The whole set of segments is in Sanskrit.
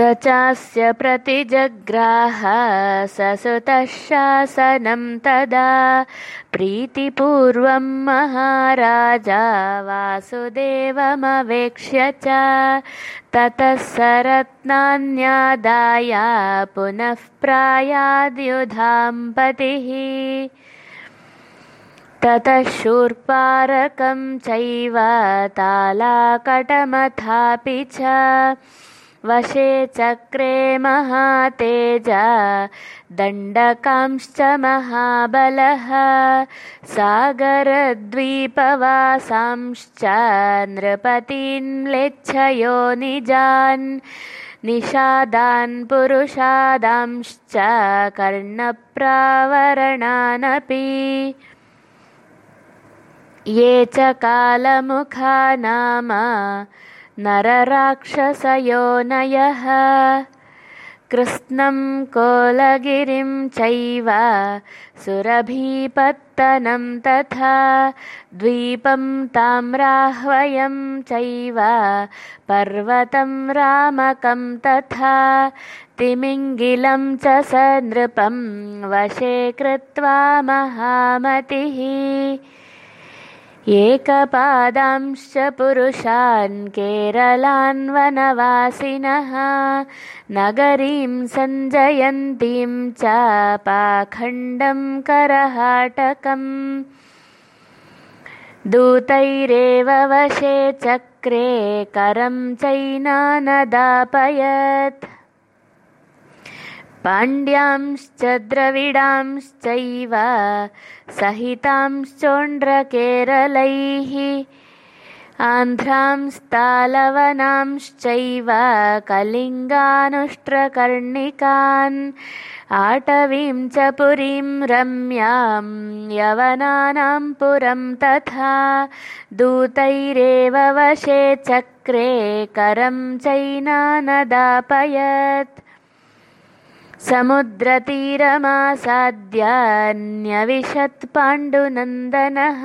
चास्य प्रतिजग्राह ससुतः शासनं तदा प्रीतिपूर्वं महाराजा वासुदेवमवेक्ष्य च। ततः स रत्नान्यादाय पुनः प्रायाद्युधाम्पतिः। ततः शूर्पारकं चैव तालाकटमथापि च वशे चक्रे महातेजा दण्डकांश्च महाबलः सागरद्वीपवासांश्च नृपतीन्म्लेच्छयो निजान् निषादान् पुरुषादांश्च कर्णप्रावरणानपि। ये च कालमुखा नाम नरराक्षसयोनयः। कृत्स्नं कोलगिरिं चैव सुरभीपत्तनं तथा द्वीपं ताम्राह्वयं चैव पर्वतं रामकं तथा तिमिङ्गिलं च स नृपं वशे कृत्वा महामतिः एकपादांश्च पुरुषान् केरलान् वनवासिनः नगरीं सञ्जयन्तीं च पाखण्डं करहाटकम्। दूतैरेव वशे चक्रे करं चैनानदापयत् पाण्ड्यांश्च द्रविडांश्चैव सहितांश्चोण्ड्रकेरलैः आन्ध्रांस्तालवनांश्चैव कलिङ्गानुष्ट्रकर्णिकान् आटवीं च पुरीं रम्यां यवनानां पुरं तथा दूतैरेव वशे चक्रे करं चैनानदापयत् समुद्रतीरमासाद्यान्यविशत्पाण्डुनन्दनः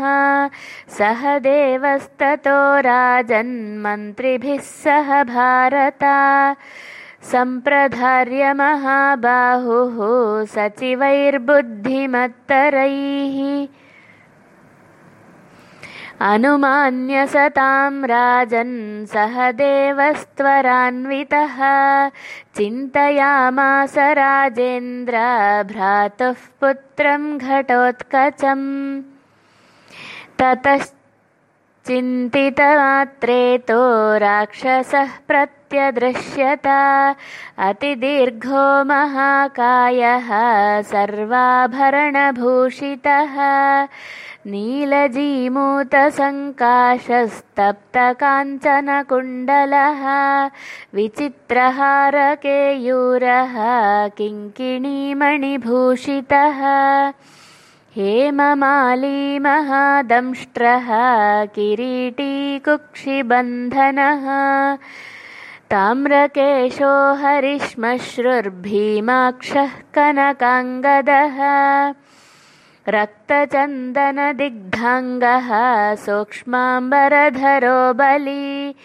सह देवस्ततो राजन्मन्त्रिभिः सह भारता। सम्प्रधार्य महाबाहुः सचिवैर्बुद्धिमत्तरैः अनुमान्य सतां राजन् सह देवस्त्वरान्वितः। चिन्तयामास राजेन्द्र भ्रातुः पुत्रं घटोत्कचम् ततश्चिन्तितमात्रे तो राक्षसः प्रत्यदृश्यत। अतिदीर्घो महाकायः सर्वाभरणभूषितः। नीलजीमूतसङ्काशस्तप्तकाञ्चनकुण्डलः। विचित्रहारकेयूरः किङ्किणीमणिभूषितः हेममाली महादंष्ट्रः किरीटीकुक्षिबन्धनः। ताम्रकेशो हरिश्मश्रुर्भीमाक्षः कनकाङ्गदः। रक्तचन्दनदिग्धाङ्गः सूक्ष्माम्बरधरो बली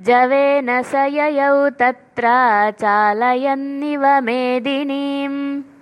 जवेन स ययौ तत्र चालयन्निव मेदिनीम्